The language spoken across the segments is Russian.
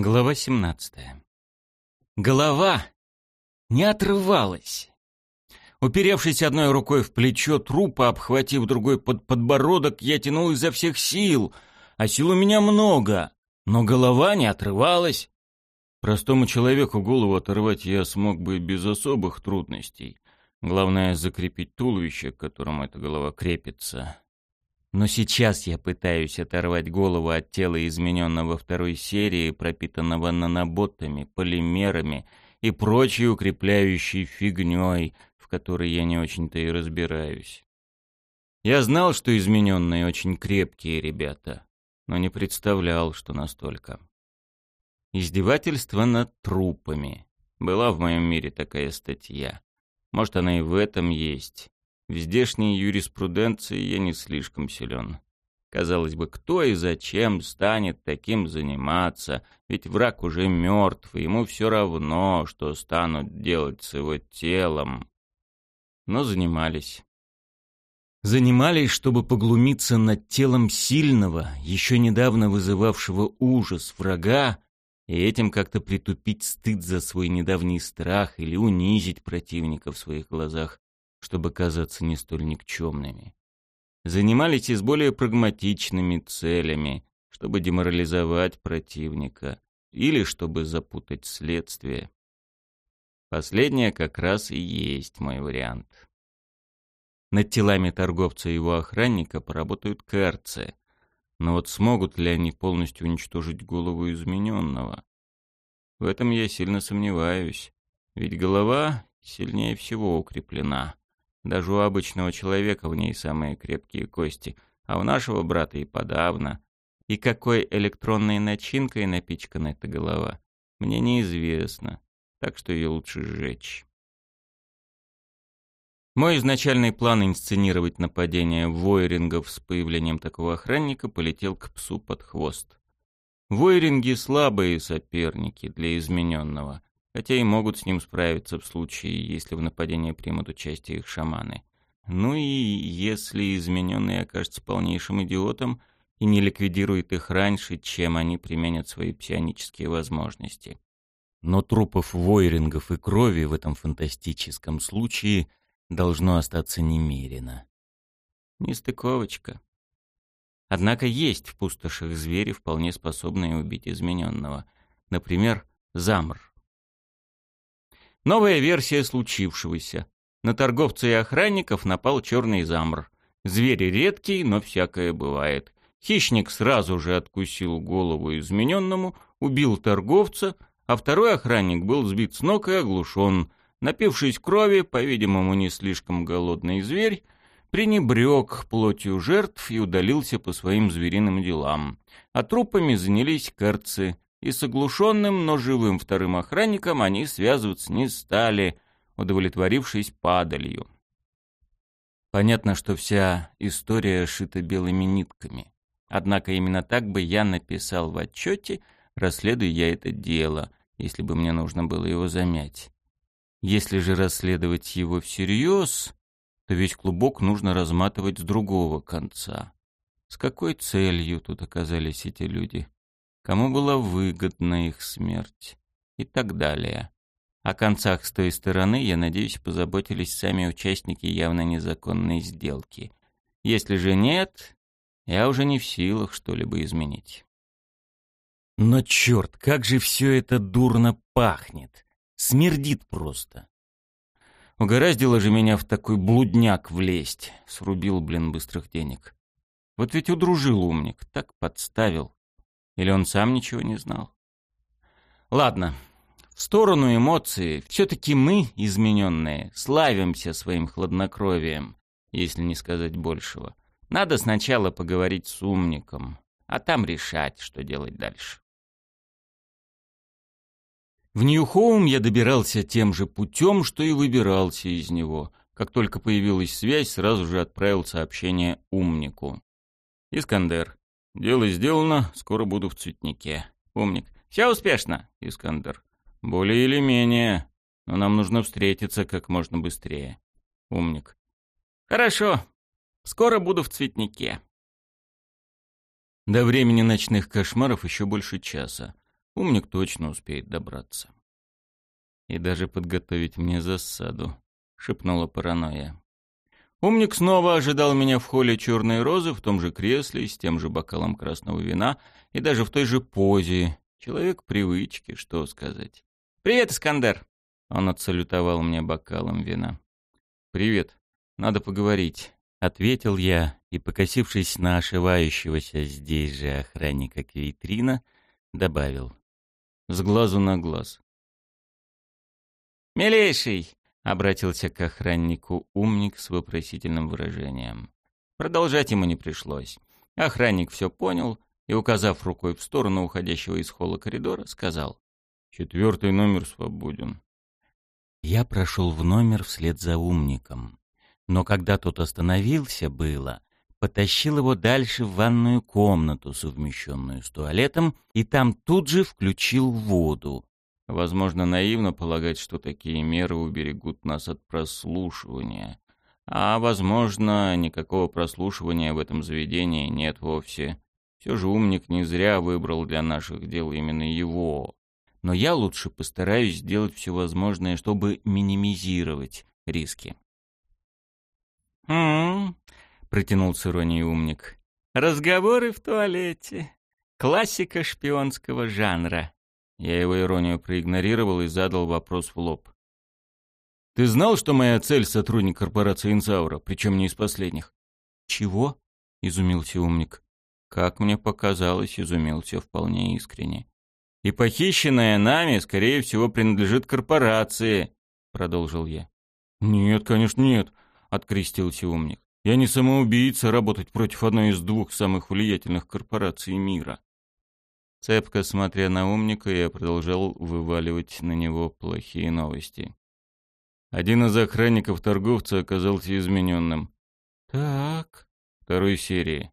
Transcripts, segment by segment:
Глава 17. Голова не отрывалась. Уперевшись одной рукой в плечо трупа, обхватив другой под подбородок, я тянул изо всех сил, а сил у меня много, но голова не отрывалась. Простому человеку голову оторвать я смог бы без особых трудностей. Главное — закрепить туловище, к которому эта голова крепится. Но сейчас я пытаюсь оторвать голову от тела измененного второй серии, пропитанного наноботами, полимерами и прочей укрепляющей фигней, в которой я не очень-то и разбираюсь. Я знал, что измененные очень крепкие ребята, но не представлял, что настолько. Издевательство над трупами. Была в моем мире такая статья. Может, она и в этом есть. В здешней юриспруденции я не слишком силен. Казалось бы, кто и зачем станет таким заниматься, ведь враг уже мертв, и ему все равно, что станут делать с его телом. Но занимались. Занимались, чтобы поглумиться над телом сильного, еще недавно вызывавшего ужас врага, и этим как-то притупить стыд за свой недавний страх или унизить противника в своих глазах, чтобы казаться не столь никчемными. Занимались и с более прагматичными целями, чтобы деморализовать противника или чтобы запутать следствие. Последнее как раз и есть мой вариант. Над телами торговца и его охранника поработают карцы, но вот смогут ли они полностью уничтожить голову измененного? В этом я сильно сомневаюсь, ведь голова сильнее всего укреплена. Даже у обычного человека в ней самые крепкие кости, а у нашего брата и подавно. И какой электронной начинкой напичкана эта голова, мне неизвестно, так что ее лучше сжечь. Мой изначальный план инсценировать нападение войрингов с появлением такого охранника полетел к псу под хвост. Войринги — слабые соперники для измененного, хотя и могут с ним справиться в случае, если в нападении примут участие их шаманы. Ну и если измененный окажется полнейшим идиотом и не ликвидирует их раньше, чем они применят свои псионические возможности. Но трупов войрингов и крови в этом фантастическом случае должно остаться немерено. Нестыковочка. Однако есть в пустошах звери, вполне способные убить измененного. Например, замр. Новая версия случившегося. На торговца и охранников напал черный замр. Зверь редкий, но всякое бывает. Хищник сразу же откусил голову измененному, убил торговца, а второй охранник был сбит с ног и оглушен. Напившись крови, по-видимому, не слишком голодный зверь, пренебрег плотью жертв и удалился по своим звериным делам. А трупами занялись карцы и с оглушенным, но живым вторым охранником они связываться не стали, удовлетворившись падалью. Понятно, что вся история шита белыми нитками. Однако именно так бы я написал в отчете, расследуя я это дело, если бы мне нужно было его замять. Если же расследовать его всерьез, то весь клубок нужно разматывать с другого конца. С какой целью тут оказались эти люди? Кому была выгодна их смерть и так далее. О концах с той стороны, я надеюсь, позаботились сами участники явно незаконной сделки. Если же нет, я уже не в силах что-либо изменить. Но черт, как же все это дурно пахнет. Смердит просто. Угораздило же меня в такой блудняк влезть. Срубил, блин, быстрых денег. Вот ведь удружил умник, так подставил. Или он сам ничего не знал? Ладно, в сторону эмоций. Все-таки мы, измененные, славимся своим хладнокровием, если не сказать большего. Надо сначала поговорить с умником, а там решать, что делать дальше. В Нью-Хоум я добирался тем же путем, что и выбирался из него. Как только появилась связь, сразу же отправил сообщение умнику. «Искандер, Дело сделано, скоро буду в цветнике. Умник. Все успешно, Искандер. Более или менее. Но нам нужно встретиться как можно быстрее. Умник. Хорошо. Скоро буду в цветнике. До времени ночных кошмаров еще больше часа. Умник точно успеет добраться. И даже подготовить мне засаду, шепнула паранойя. Умник снова ожидал меня в холле черной розы, в том же кресле, с тем же бокалом красного вина и даже в той же позе. Человек привычки, что сказать. «Привет, Искандер!» Он отсалютовал мне бокалом вина. «Привет. Надо поговорить», — ответил я и, покосившись на ошивающегося здесь же охранника Квейтрина, добавил. «С глазу на глаз». «Милейший!» Обратился к охраннику умник с вопросительным выражением. Продолжать ему не пришлось. Охранник все понял и, указав рукой в сторону уходящего из холла коридора, сказал «Четвертый номер свободен». Я прошел в номер вслед за умником. Но когда тот остановился было, потащил его дальше в ванную комнату, совмещенную с туалетом, и там тут же включил воду, Возможно, наивно полагать, что такие меры уберегут нас от прослушивания. А, возможно, никакого прослушивания в этом заведении нет вовсе. Все же умник не зря выбрал для наших дел именно его. Но я лучше постараюсь сделать все возможное, чтобы минимизировать риски. «М-м-м», протянул с иронией умник. «Разговоры в туалете. Классика шпионского жанра». Я его иронию проигнорировал и задал вопрос в лоб. «Ты знал, что моя цель — сотрудник корпорации Инсаура, причем не из последних?» «Чего?» — изумился умник. Как мне показалось, изумился вполне искренне. «И похищенная нами, скорее всего, принадлежит корпорации», — продолжил я. «Нет, конечно, нет», — открестился умник. «Я не самоубийца работать против одной из двух самых влиятельных корпораций мира». Цепко смотря на умника, я продолжал вываливать на него плохие новости. Один из охранников торговца оказался измененным. «Так...» Второй серии.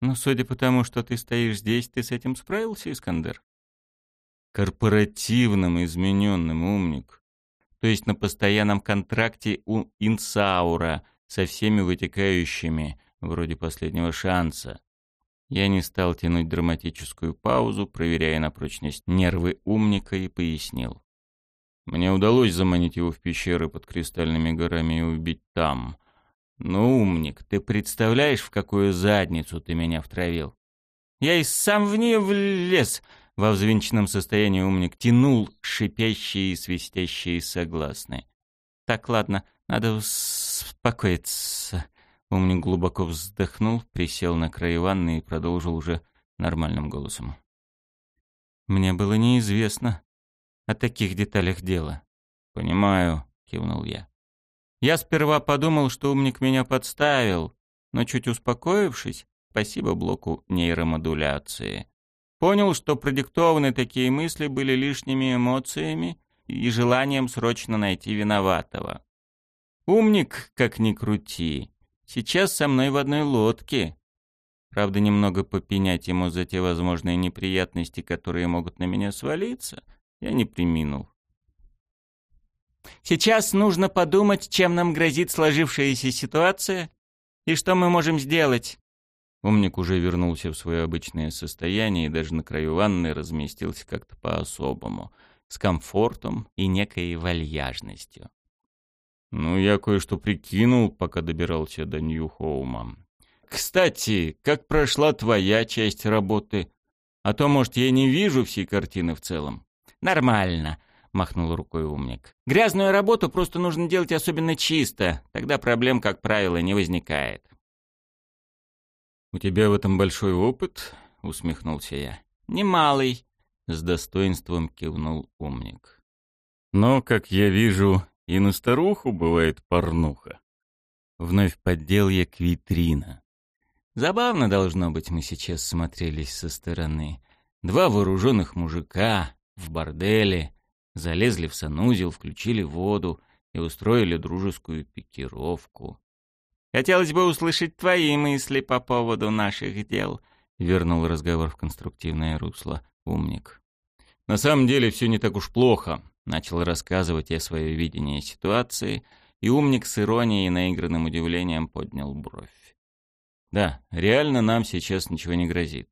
«Но судя по тому, что ты стоишь здесь, ты с этим справился, Искандер?» «Корпоративным измененным, умник. То есть на постоянном контракте у Инсаура со всеми вытекающими, вроде последнего шанса. Я не стал тянуть драматическую паузу, проверяя на прочность нервы умника, и пояснил. Мне удалось заманить его в пещеры под кристальными горами и убить там. Но, умник, ты представляешь, в какую задницу ты меня втравил? Я и сам в нее влез. Во взвинченном состоянии умник тянул шипящие и свистящие согласные. Так, ладно, надо успокоиться. Умник глубоко вздохнул, присел на край ванны и продолжил уже нормальным голосом. «Мне было неизвестно о таких деталях дела». «Понимаю», — кивнул я. «Я сперва подумал, что умник меня подставил, но чуть успокоившись, спасибо блоку нейромодуляции, понял, что продиктованы такие мысли были лишними эмоциями и желанием срочно найти виноватого. Умник, как ни крути, Сейчас со мной в одной лодке. Правда, немного попенять ему за те возможные неприятности, которые могут на меня свалиться, я не приминул. Сейчас нужно подумать, чем нам грозит сложившаяся ситуация и что мы можем сделать. Умник уже вернулся в свое обычное состояние и даже на краю ванны разместился как-то по-особому, с комфортом и некой вальяжностью. Ну, я кое-что прикинул, пока добирался до Нью-Хоума. Кстати, как прошла твоя часть работы? А то, может, я не вижу всей картины в целом. Нормально, махнул рукой умник. Грязную работу просто нужно делать особенно чисто, тогда проблем, как правило, не возникает. У тебя в этом большой опыт? усмехнулся я. Немалый, с достоинством кивнул умник. Но, как я вижу, и на старуху бывает порнуха. Вновь поддел я к витрина. Забавно, должно быть, мы сейчас смотрелись со стороны. Два вооруженных мужика в борделе залезли в санузел, включили воду и устроили дружескую пикировку. «Хотелось бы услышать твои мысли по поводу наших дел», — вернул разговор в конструктивное русло умник. «На самом деле все не так уж плохо», Начал рассказывать я свое видение ситуации, и умник с иронией и наигранным удивлением поднял бровь. Да, реально нам сейчас ничего не грозит.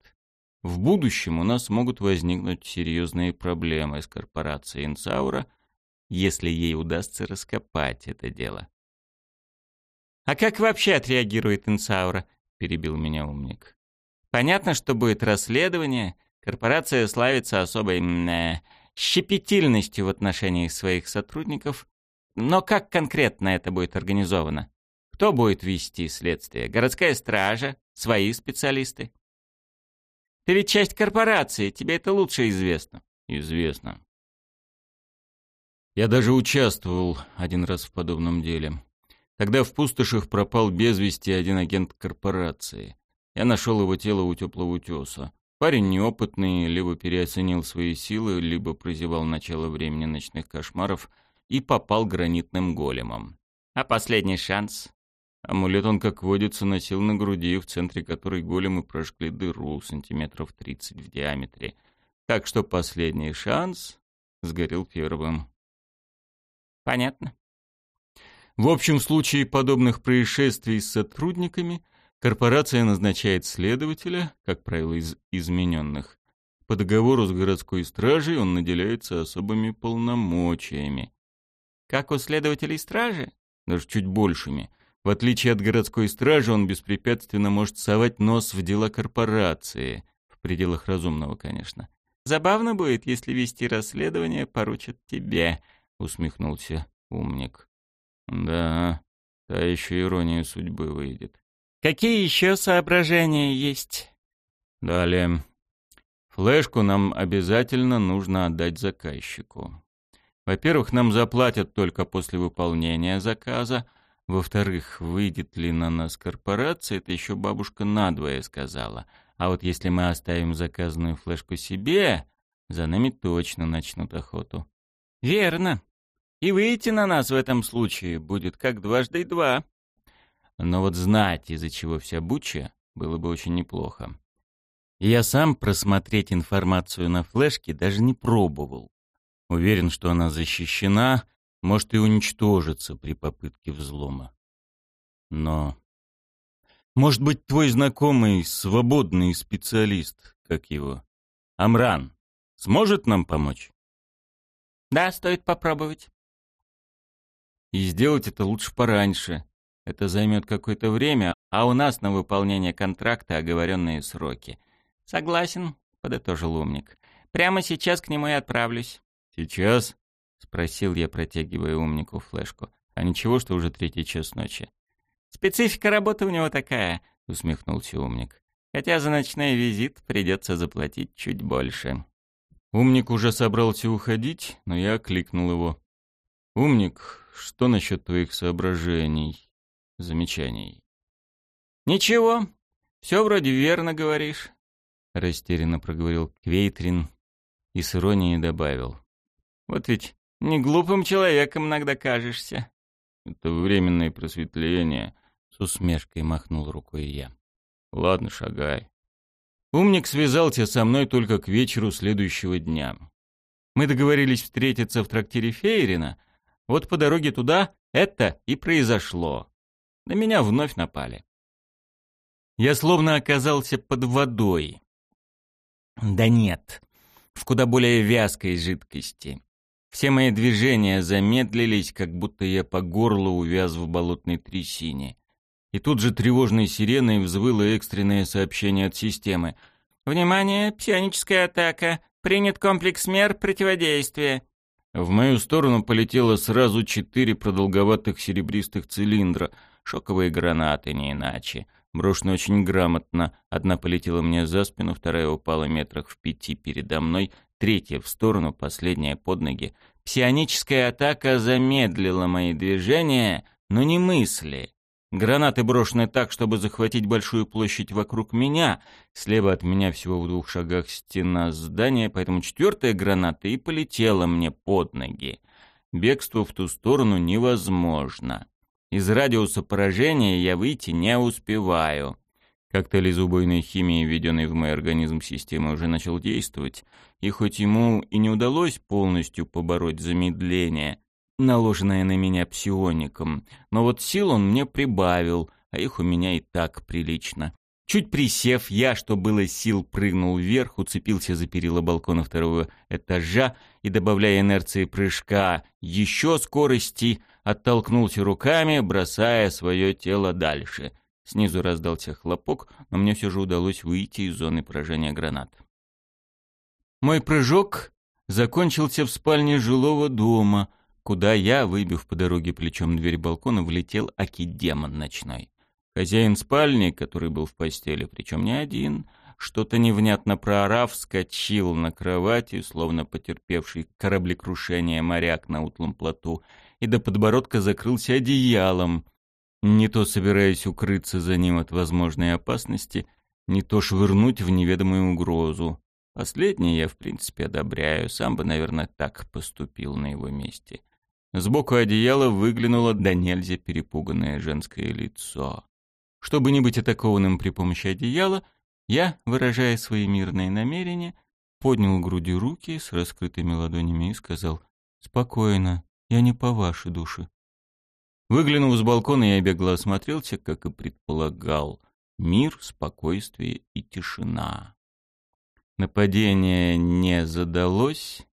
в будущем у нас могут возникнуть серьезные проблемы с корпорацией Инсаура, если ей удастся раскопать это дело. «А как вообще отреагирует Инсаура?» — перебил меня умник. «Понятно, что будет расследование. Корпорация славится особой щепетильностью в отношении своих сотрудников. Но как конкретно это будет организовано? Кто будет вести следствие? Городская стража? Свои специалисты?» Ты ведь часть корпорации, тебе это лучше известно. Известно. Я даже участвовал один раз в подобном деле. Тогда в пустошах пропал без вести один агент корпорации. Я нашел его тело у теплого утеса. Парень неопытный, либо переоценил свои силы, либо прозевал начало времени ночных кошмаров и попал гранитным големом. А последний шанс? Амулет он, как водится, носил на груди, в центре которой големы прожгли дыру сантиметров тридцать в диаметре. Так что последний шанс сгорел первым. Понятно. В общем случае подобных происшествий с сотрудниками корпорация назначает следователя, как правило, из измененных. По договору с городской стражей он наделяется особыми полномочиями. Как у следователей стражи? Даже чуть большими. В отличие от городской стражи, он беспрепятственно может совать нос в дела корпорации. В пределах разумного, конечно. «Забавно будет, если вести расследование поручат тебе», — усмехнулся умник. «Да, та еще ирония судьбы выйдет». «Какие еще соображения есть?» «Далее. Флешку нам обязательно нужно отдать заказчику. Во-первых, нам заплатят только после выполнения заказа, во-вторых, выйдет ли на нас корпорация, это еще бабушка надвое сказала. А вот если мы оставим заказанную флешку себе, за нами точно начнут охоту. Верно. И выйти на нас в этом случае будет как дважды два. Но вот знать, из-за чего вся буча, было бы очень неплохо. Я сам просмотреть информацию на флешке даже не пробовал. Уверен, что она защищена, может и уничтожится при попытке взлома. Но... Может быть, твой знакомый свободный специалист, как его, Амран, сможет нам помочь? Да, стоит попробовать. И сделать это лучше пораньше. Это займет какое-то время, а у нас на выполнение контракта оговоренные сроки. Согласен, подытожил умник. Прямо сейчас к нему и отправлюсь. Сейчас? — спросил я, протягивая умнику флешку. «А ничего, что уже третий час ночи?» «Специфика работы у него такая», — усмехнулся умник. «Хотя за ночной визит придется заплатить чуть больше». Умник уже собрался уходить, но я окликнул его. «Умник, что насчет твоих соображений, замечаний?» «Ничего, все вроде верно говоришь», — растерянно проговорил Квейтрин и с иронией добавил. «Вот ведь не глупым человеком иногда кажешься. Это временное просветление, с усмешкой махнул рукой я. Ладно, шагай. Умник связался со мной только к вечеру следующего дня. Мы договорились встретиться в трактире Фейрина. Вот по дороге туда это и произошло. На меня вновь напали. Я словно оказался под водой. Да нет, в куда более вязкой жидкости. Все мои движения замедлились, как будто я по горлу увяз в болотной трясине. И тут же тревожной сиреной взвыло экстренное сообщение от системы. «Внимание! Псионическая атака! Принят комплекс мер противодействия!» В мою сторону полетело сразу четыре продолговатых серебристых цилиндра, шоковые гранаты, не иначе. Брошены очень грамотно. Одна полетела мне за спину, вторая упала метрах в пяти передо мной, третья в сторону, последняя под ноги. Псионическая атака замедлила мои движения, но не мысли. Гранаты брошены так, чтобы захватить большую площадь вокруг меня. Слева от меня всего в двух шагах стена здания, поэтому четвертая граната и полетела мне под ноги. Бегство в ту сторону невозможно. Из радиуса поражения я выйти не успеваю. Коктейль из убойной химии, введенный в мой организм системы, уже начал действовать, и хоть ему и не удалось полностью побороть замедление, наложенное на меня псиоником, но вот сил он мне прибавил, а их у меня и так прилично. Чуть присев, я, что было сил, прыгнул вверх, уцепился за перила балкона второго этажа и, добавляя инерции прыжка еще скорости, оттолкнулся руками, бросая свое тело дальше. Снизу раздался хлопок, но мне все же удалось выйти из зоны поражения гранат. Мой прыжок закончился в спальне жилого дома, куда я, выбив по дороге плечом дверь балкона, влетел аки-демон ночной. Хозяин спальни, который был в постели, причем не один, что-то невнятно проорав, вскочил на кровати, словно потерпевший кораблекрушение моряк на утлом плоту, и до подбородка закрылся одеялом, не то собираясь укрыться за ним от возможной опасности, не то швырнуть в неведомую угрозу. Последнее я, в принципе, одобряю, сам бы, наверное, так поступил на его месте. Сбоку одеяла выглянуло до нельзя перепуганное женское лицо. Чтобы не быть атакованным при помощи одеяла, я, выражая свои мирные намерения, поднял груди руки с раскрытыми ладонями и сказал «Спокойно, я не по вашей душе». Выглянув с балкона, я бегло осмотрелся, как и предполагал. Мир, спокойствие и тишина. Нападение не задалось,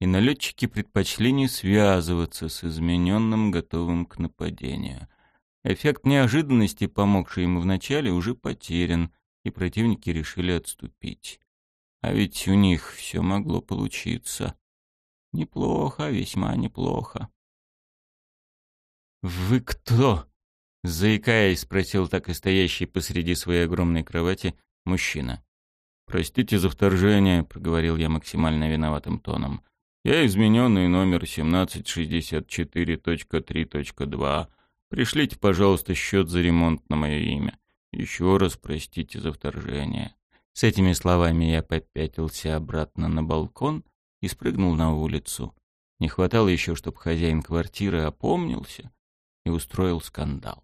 и налетчики предпочли не связываться с измененным, готовым к нападению. Эффект неожиданности, помогший ему вначале, уже потерян, и противники решили отступить. А ведь у них все могло получиться. Неплохо, весьма неплохо. «Вы кто?» — заикаясь, спросил так и стоящий посреди своей огромной кровати мужчина. «Простите за вторжение», — проговорил я максимально виноватым тоном. «Я измененный номер 1764.3.2. Пришлите, пожалуйста, счет за ремонт на мое имя. Еще раз простите за вторжение». С этими словами я попятился обратно на балкон и спрыгнул на улицу. Не хватало еще, чтобы хозяин квартиры опомнился и устроил скандал.